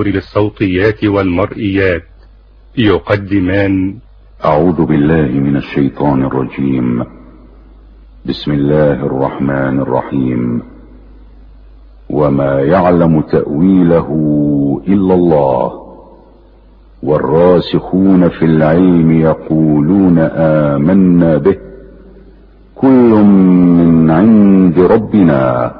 النور للصوتيات والمرئيات. يقدمان. أعوذ بالله من الشيطان الرجيم. بسم الله الرحمن الرحيم. وما يعلم تأويله إلا الله. والراسخون في العلم يقولون آمنا به. كل من عند ربنا.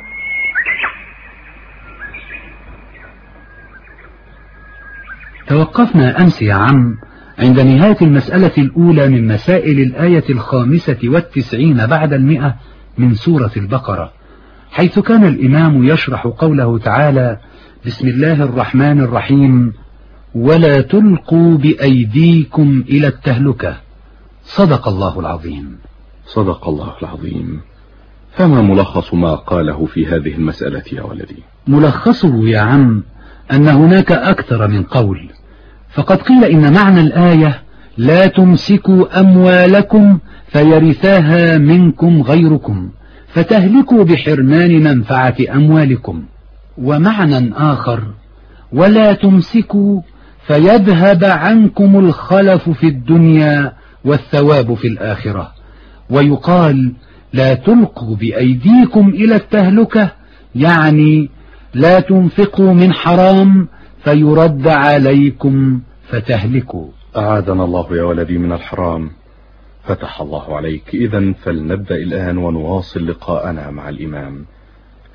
توقفنا أمس يا عم عند نهاية المسألة الأولى من مسائل الآية الخامسة والتسعين بعد المئة من سورة البقرة حيث كان الإمام يشرح قوله تعالى بسم الله الرحمن الرحيم ولا تلقوا بأيديكم إلى التهلكة صدق الله العظيم. صدق الله العظيم. فما ملخص ما قاله في هذه المسألة يا ولدي؟ ملخصه يا عم أن هناك أكثر من قول. فقد قيل إن معنى الآية لا تمسكوا أموالكم فيرثاها منكم غيركم فتهلكوا بحرمان منفعة أموالكم. ومعنى آخر ولا تمسكوا فيذهب عنكم الخلف في الدنيا والثواب في الآخرة. ويقال لا تلقوا بأيديكم إلى التهلكة يعني لا تنفقوا من حرام فيرد عليكم فتهلكوا. أعاذنا الله يا ولدي من الحرام. فتح الله عليك. إذا فلنبدأ الآن ونواصل لقاءنا مع الإمام.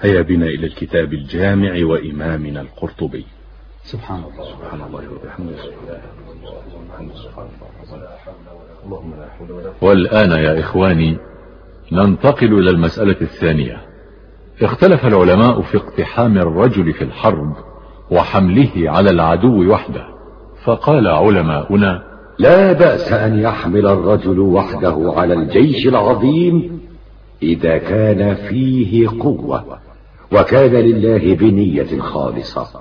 هيا بنا إلى الكتاب الجامع وإمامنا القرطبي. سبحان الله. سبحان الله وبحمده. والآن يا إخواني ننتقل إلى المسألة الثانية. اختلف العلماء في اقتحام الرجل في الحرب وحمله على العدو وحده. فقال علماؤنا لا بأس أن يحمل الرجل وحده على الجيش العظيم إذا كان فيه قوة وكان لله بنية خالصة.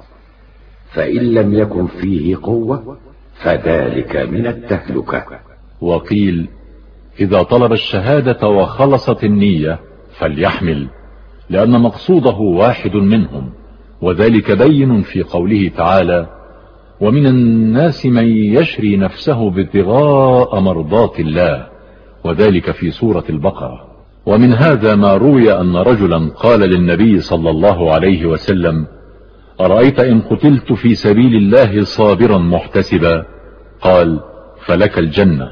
فإن لم يكن فيه قوة فذلك من التهلكة. وقيل إذا طلب الشهادة وخلصت النية فليحمل لأن مقصوده واحد منهم. وذلك بين في قوله تعالى ومن الناس من يشري نفسه ابتغاء مرضات الله وذلك في سورة البقرة. ومن هذا ما روي أن رجلا قال للنبي صلى الله عليه وسلم أرأيت إن قتلت في سبيل الله صابرا محتسبا؟ قال فلك الجنة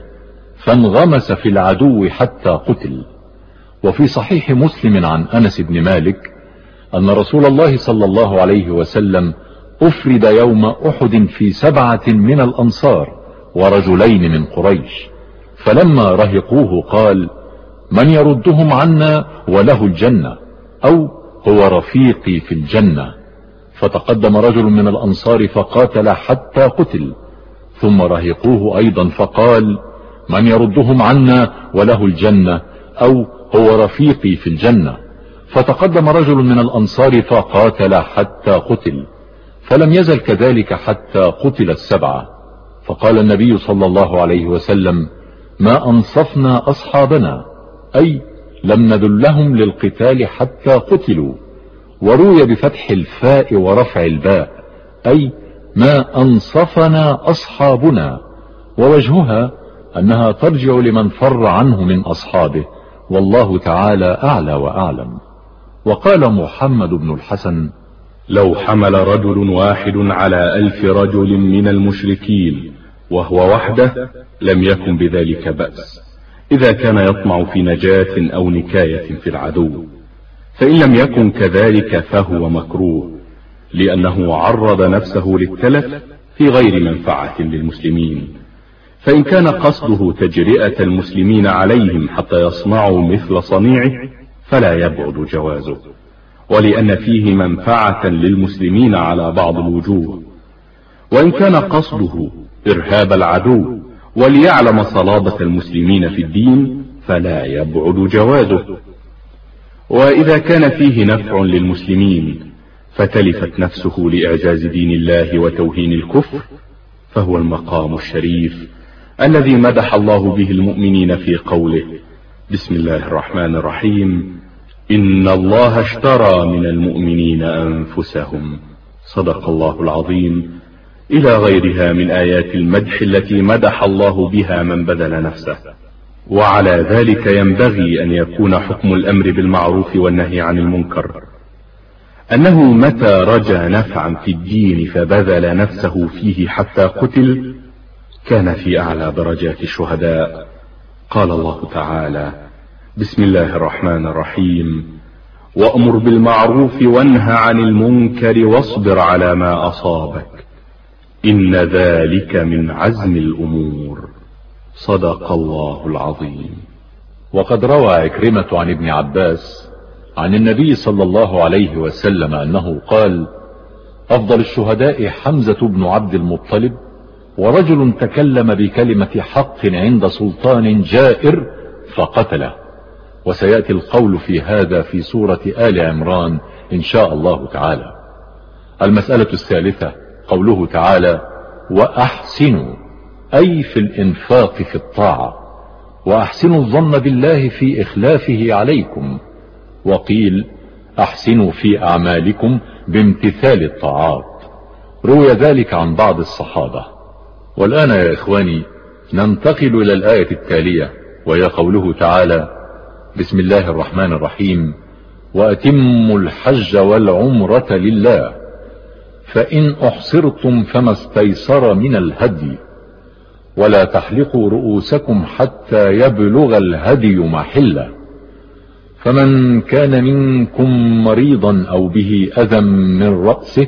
فانغمس في العدو حتى قتل. وفي صحيح مسلم عن أنس بن مالك أن رسول الله صلى الله عليه وسلم أفرد يوم أحد في سبعة من الأنصار ورجلين من قريش. فلما رهقوه قال من يردهم عنا وله الجنة أو هو رفيقي في الجنة. فتقدم رجل من الأنصار فقاتل حتى قتل. ثم رهقوه أيضا فقال من يردهم عنا وله الجنة أو هو رفيقي في الجنة. فتقدم رجل من الأنصار فقاتل حتى قتل فلم يزل كذلك حتى قتل السبعة. فقال النبي صلى الله عليه وسلم ما أنصفنا أصحابنا أي لم ندلهم للقتال حتى قتلوا وروي بفتح الفاء ورفع الباء أي ما أنصفنا أصحابنا ووجهها أنها ترجع لمن فر عنه من أصحابه والله تعالى أعلى وأعلم. وقال محمد بن الحسن لو حمل رجل واحد على ألف رجل من المشركين وهو وحده لم يكن بذلك بأس. إذا كان يطمع في نجاة أو نكاية في العدو. فإن لم يكن كذلك فهو مكروه لأنه عرض نفسه للتلف في غير منفعة للمسلمين. فإن كان قصده تجرئة المسلمين عليهم حتى يصنعوا مثل صنيعه فلا يبعد جوازه. ولأن فيه منفعة للمسلمين على بعض الوجوه. وإن كان قصده إرهاب العدو وليعلم صلابة المسلمين في الدين فلا يبعد جوازه. وإذا كان فيه نفع للمسلمين فتلفت نفسه لإعجاز دين الله وتوهين الكفر فهو المقام الشريف الذي مدح الله به المؤمنين في قوله بسم الله الرحمن الرحيم إن الله اشترى من المؤمنين أنفسهم صدق الله العظيم إلى غيرها من آيات المدح التي مدح الله بها من بذل نفسه وعلى ذلك ينبغي أن يكون حكم الأمر بالمعروف والنهي عن المنكر أنه متى رجى نفعا في الدين فبذل نفسه فيه حتى قتل كان في أعلى درجات الشهداء قال الله تعالى بسم الله الرحمن الرحيم. وأمر بالمعروف وانهى عن المنكر واصبر على ما أصابك. إن ذلك من عزم الأمور. صدق الله العظيم. وقد روى عكرمة عن ابن عباس عن النبي صلى الله عليه وسلم أنه قال أفضل الشهداء حمزة بن عبد المطلب ورجل تكلم بكلمة حق عند سلطان جائر فقتله. وسيأتي القول في هذا في سورة آل عمران إن شاء الله تعالى. المسألة الثالثة قوله تعالى وأحسنوا أي في الإنفاق في الطاعة. وأحسنوا الظن بالله في إخلافه عليكم. وقيل أحسنوا في أعمالكم بامتثال الطاعات. روي ذلك عن بعض الصحابة. والآن يا إخواني ننتقل إلى الآية التالية وهي قوله تعالى بسم الله الرحمن الرحيم وأتموا الحج والعمرة لله فإن أحصرتم فما استيسر من الهدي ولا تحلقوا رؤوسكم حتى يبلغ الهدي محلة فمن كان منكم مريضا أو به أذى من رأسه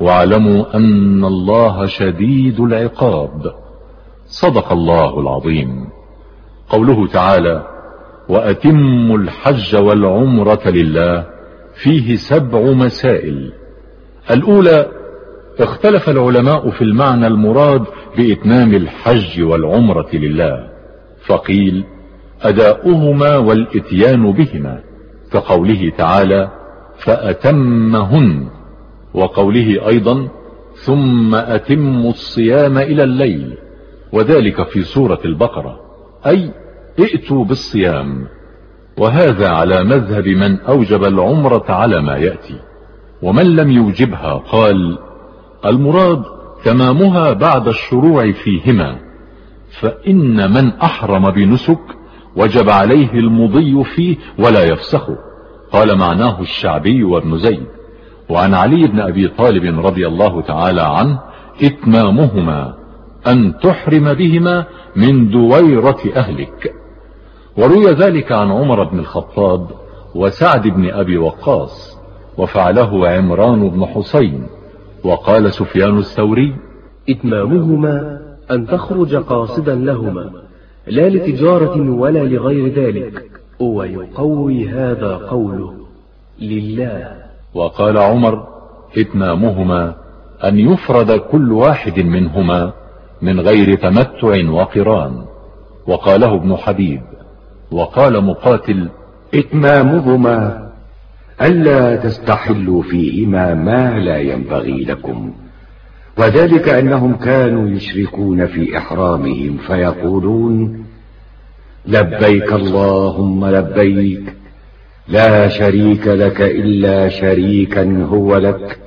واعلموا أن الله شديد العقاب. صدق الله العظيم. قوله تعالى وأتموا الحج والعمرة لله فيه سبع مسائل. الأولى اختلف العلماء في المعنى المراد بإتمام الحج والعمرة لله. فقيل أداؤهما والإتيان بهما. كقوله تعالى فأتمهن. وقوله أيضا ثم أتموا الصيام إلى الليل. وذلك في سورة البقرة. أي ائتوا بالصيام. وهذا على مذهب من أوجب العمرة على ما يأتي. ومن لم يوجبها قال المراد تمامها بعد الشروع فيهما فإن من أحرم بنسك وجب عليه المضي فيه ولا يفسخه. قال معناه الشعبي وابن زيد. وعن علي بن أبي طالب رضي الله تعالى عنه إتمامهما أن تحرم بهما من دويرة أهلك. وروي ذلك عن عمر بن الخطاب وسعد بن أبي وقاص وفعله عمران بن حسين وقال سفيان الثوري إتمامهما أن تخرج قاصدا لهما لا لتجارة ولا لغير ذلك ويقوي هذا قوله لله. وقال عمر إتمامهما أن يفرد كل واحد منهما من غير تمتع وقران. وقاله ابن حبيب وقال مقاتل إتمامهما ألا تستحلوا فيهما ما لا ينبغي لكم. وذلك أنهم كانوا يشركون في إحرامهم فيقولون لبيك اللهم لبيك لا شريك لك إلا شريكا هو لك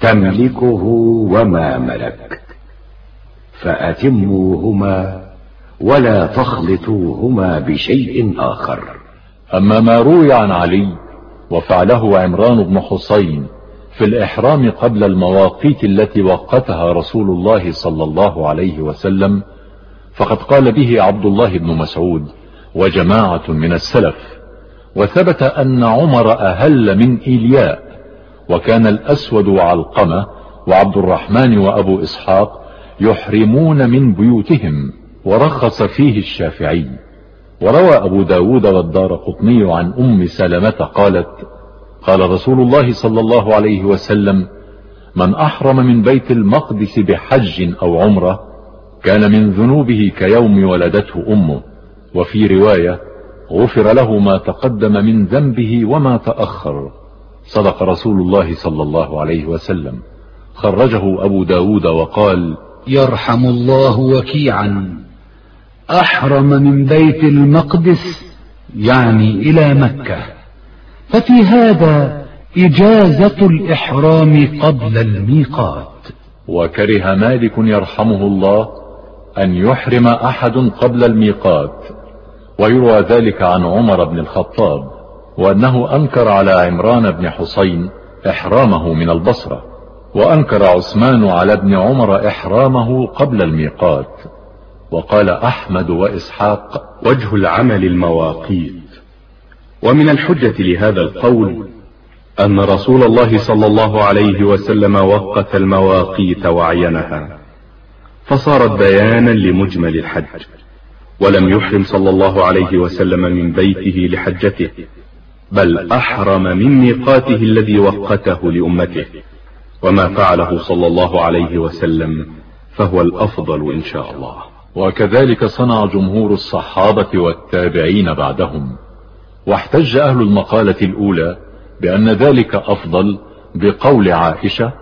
تملكه وما ملك. فأتموهما ولا تخلطوهما بشيء آخر. أما ما روي عن علي وفعله عمران بن حسين في الإحرام قبل المواقيت التي وقتها رسول الله صلى الله عليه وسلم فقد قال به عبد الله بن مسعود وجماعة من السلف وثبت أن عمر أهل من إيلياء وكان الأسود وعلقمة وعبد الرحمن وأبو إسحاق يحرمون من بيوتهم ورخص فيه الشافعي. وروى أبو داود والدار قطني عن أم سلمة قالت قال رسول الله صلى الله عليه وسلم من أحرم من بيت المقدس بحج أو عمرة كان من ذنوبه كيوم ولدته أمه. وفي رواية غفر له ما تقدم من ذنبه وما تأخر. صدق رسول الله صلى الله عليه وسلم. خرجه أبو داود وقال يرحم الله وكيعا. أحرم من بيت المقدس يعني إلى مكة. ففي هذا إجازة الإحرام قبل الميقات. وكره مالك يرحمه الله أن يحرم أحد قبل الميقات. ويروى ذلك عن عمر بن الخطاب وأنه أنكر على عمران بن حسين إحرامه من البصرة وأنكر عثمان على ابن عمر إحرامه قبل الميقات. وقال أحمد وإسحاق وجه العمل المواقيت. ومن الحجة لهذا القول أن رسول الله صلى الله عليه وسلم وقت المواقيت وعينها فصارت بيانا لمجمل الحج. ولم يحرم صلى الله عليه وسلم من بيته لحجته بل أحرم من ميقاته الذي وقته لأمته وما فعله صلى الله عليه وسلم فهو الأفضل إن شاء الله. وكذلك صنع جمهور الصحابة والتابعين بعدهم واحتج أهل المقالة الأولى بأن ذلك أفضل بقول عائشة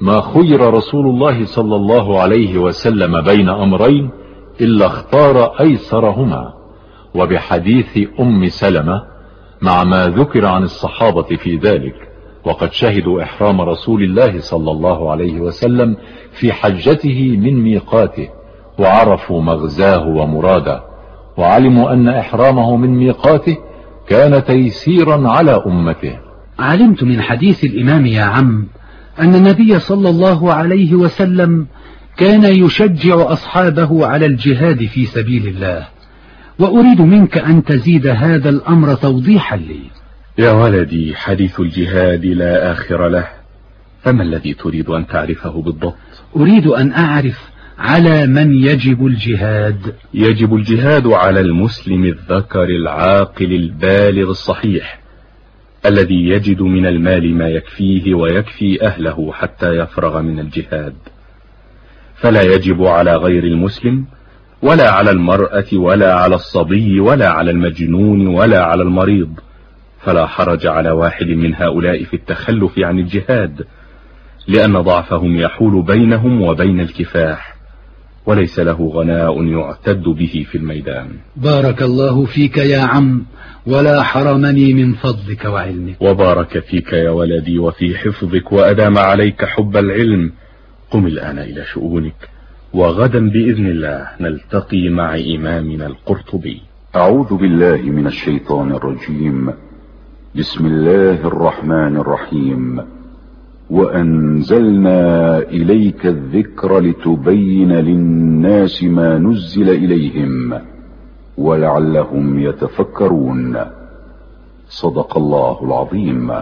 ما خير رسول الله صلى الله عليه وسلم بين أمرين إلا اختار أيسرهما وبحديث أم سلمة مع ما ذكر عن الصحابة في ذلك وقد شهدوا إحرام رسول الله صلى الله عليه وسلم في حجته من ميقاته وعرفوا مغزاه ومراده وعلموا أن إحرامه من ميقاته كان تيسيرا على أمته. علمت من حديث الإمام يا عم أن النبي صلى الله عليه وسلم كان يشجع أصحابه على الجهاد في سبيل الله وأريد منك أن تزيد هذا الأمر توضيحا لي. يا ولدي حديث الجهاد لا آخر له. فما الذي تريد أن تعرفه بالضبط؟ أريد أن أعرف على من يجب الجهاد. يجب الجهاد على المسلم الذكر العاقل البالغ الصحيح الذي يجد من المال ما يكفيه ويكفي أهله حتى يفرغ من الجهاد. فلا يجب على غير المسلم ولا على المرأة ولا على الصبي ولا على المجنون ولا على المريض. فلا حرج على واحد من هؤلاء في التخلف عن الجهاد لأن ضعفهم يحول بينهم وبين الكفاح وليس له غناء يعتد به في الميدان. بارك الله فيك يا عم ولا حرمني من فضلك وعلمك. وبارك فيك يا ولدي وفي حفظك وأدام عليك حب العلم. قم الآن إلى شؤونك وغدا بإذن الله نلتقي مع إمامنا القرطبي. أعوذ بالله من الشيطان الرجيم. بسم الله الرحمن الرحيم. وأنزلنا إليك الذكر لتبين للناس ما نزل إليهم ولعلهم يتفكرون. صدق الله العظيم.